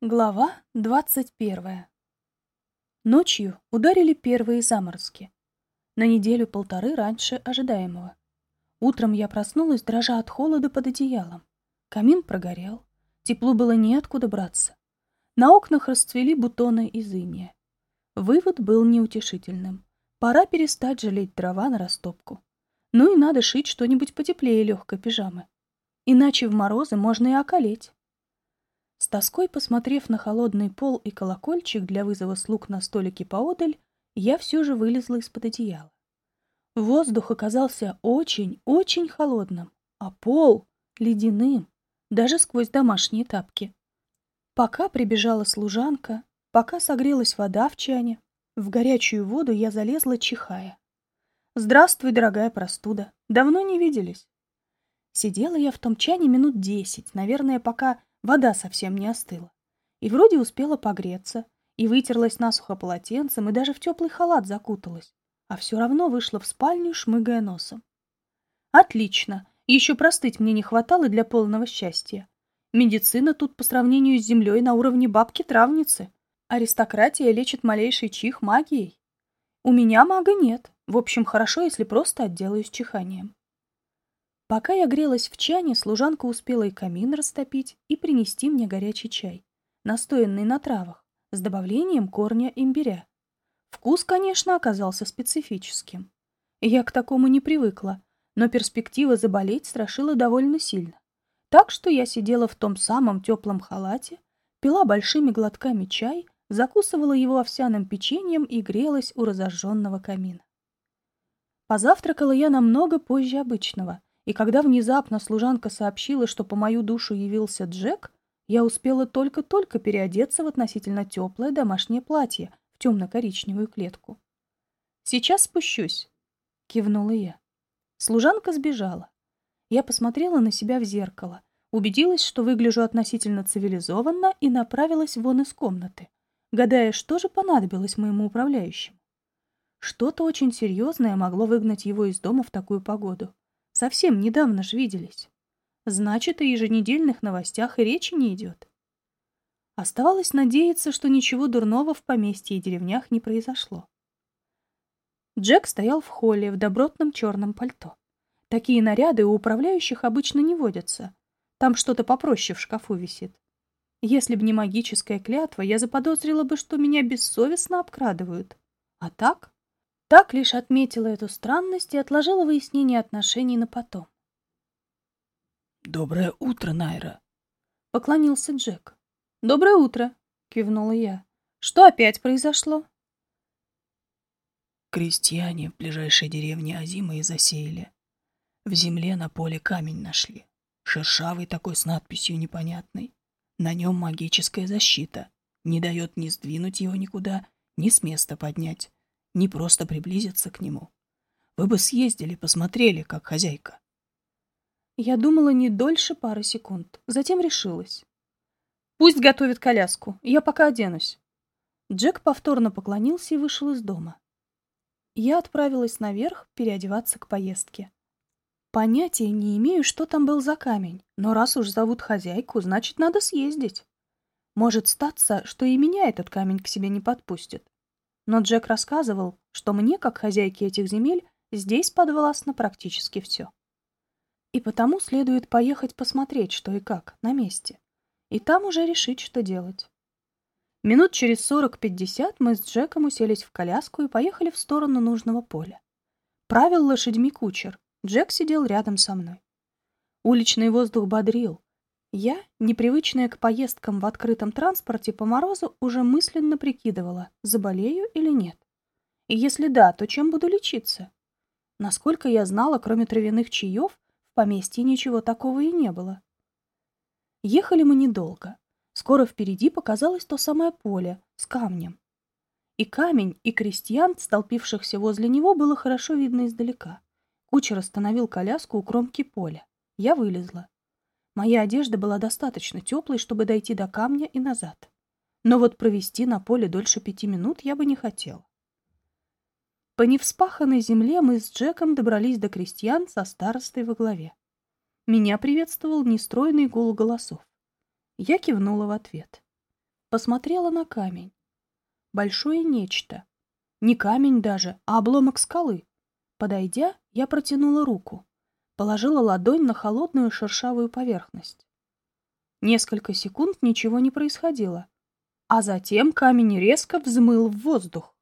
Глава двадцать первая. Ночью ударили первые заморозки. На неделю-полторы раньше ожидаемого. Утром я проснулась, дрожа от холода под одеялом. Камин прогорел. Теплу было неоткуда браться. На окнах расцвели бутоны из иния. Вывод был неутешительным. Пора перестать жалеть дрова на растопку. Ну и надо шить что-нибудь потеплее легкой пижамы. Иначе в морозы можно и околеть. С тоской посмотрев на холодный пол и колокольчик для вызова слуг на столике поодаль, я все же вылезла из-под одеяла. Воздух оказался очень-очень холодным, а пол — ледяным, даже сквозь домашние тапки. Пока прибежала служанка, пока согрелась вода в чане, в горячую воду я залезла, чихая. «Здравствуй, дорогая простуда. Давно не виделись». Сидела я в том чане минут десять, наверное, пока Вода совсем не остыла. И вроде успела погреться, и вытерлась насухо полотенцем, и даже в теплый халат закуталась, а все равно вышла в спальню, шмыгая носом. Отлично, еще простыть мне не хватало для полного счастья. Медицина тут по сравнению с землей на уровне бабки-травницы. Аристократия лечит малейший чих магией. У меня мага нет. В общем, хорошо, если просто отделаюсь чиханием. Пока я грелась в чане, служанка успела и камин растопить, и принести мне горячий чай, настоянный на травах, с добавлением корня имбиря. Вкус, конечно, оказался специфическим. Я к такому не привыкла, но перспектива заболеть страшила довольно сильно. Так что я сидела в том самом теплом халате, пила большими глотками чай, закусывала его овсяным печеньем и грелась у разожженного камина. Позавтракала я намного позже обычного — и когда внезапно служанка сообщила, что по мою душу явился Джек, я успела только-только переодеться в относительно теплое домашнее платье в темно-коричневую клетку. «Сейчас спущусь», — кивнула я. Служанка сбежала. Я посмотрела на себя в зеркало, убедилась, что выгляжу относительно цивилизованно и направилась вон из комнаты, гадая, что же понадобилось моему управляющему. Что-то очень серьезное могло выгнать его из дома в такую погоду. Совсем недавно ж виделись. Значит, о еженедельных новостях и речи не идет. Оставалось надеяться, что ничего дурного в поместье и деревнях не произошло. Джек стоял в холле в добротном черном пальто. Такие наряды у управляющих обычно не водятся. Там что-то попроще в шкафу висит. Если б не магическая клятва, я заподозрила бы, что меня бессовестно обкрадывают. А так? Так лишь отметила эту странность и отложила выяснение отношений на потом. «Доброе утро, Найра!» — поклонился Джек. «Доброе утро!» — кивнула я. «Что опять произошло?» Крестьяне в ближайшей деревне Азимы засеяли. В земле на поле камень нашли. Шершавый такой с надписью непонятной. На нем магическая защита. Не дает ни сдвинуть его никуда, ни с места поднять не просто приблизиться к нему. Вы бы съездили, посмотрели, как хозяйка. Я думала не дольше пары секунд, затем решилась. Пусть готовит коляску, я пока оденусь. Джек повторно поклонился и вышел из дома. Я отправилась наверх переодеваться к поездке. Понятия не имею, что там был за камень, но раз уж зовут хозяйку, значит, надо съездить. Может статься, что и меня этот камень к себе не подпустит. Но Джек рассказывал, что мне, как хозяйке этих земель, здесь подвластно практически все. И потому следует поехать посмотреть, что и как, на месте. И там уже решить, что делать. Минут через сорок-пятьдесят мы с Джеком уселись в коляску и поехали в сторону нужного поля. Правил лошадьми кучер. Джек сидел рядом со мной. Уличный воздух бодрил, я, непривычная к поездкам в открытом транспорте по морозу, уже мысленно прикидывала, заболею или нет. И если да, то чем буду лечиться? Насколько я знала, кроме травяных чаев, в поместье ничего такого и не было. Ехали мы недолго. Скоро впереди показалось то самое поле с камнем. И камень, и крестьян, столпившихся возле него, было хорошо видно издалека. Кучер остановил коляску у кромки поля. Я вылезла. Моя одежда была достаточно теплой, чтобы дойти до камня и назад. Но вот провести на поле дольше пяти минут я бы не хотел. По невспаханной земле мы с Джеком добрались до крестьян со старостой во главе. Меня приветствовал нестройный гул голосов. Я кивнула в ответ. посмотрела на камень. Большое нечто. Не камень даже, а обломок скалы. Подойдя, я протянула руку. Положила ладонь на холодную шершавую поверхность. Несколько секунд ничего не происходило. А затем камень резко взмыл в воздух.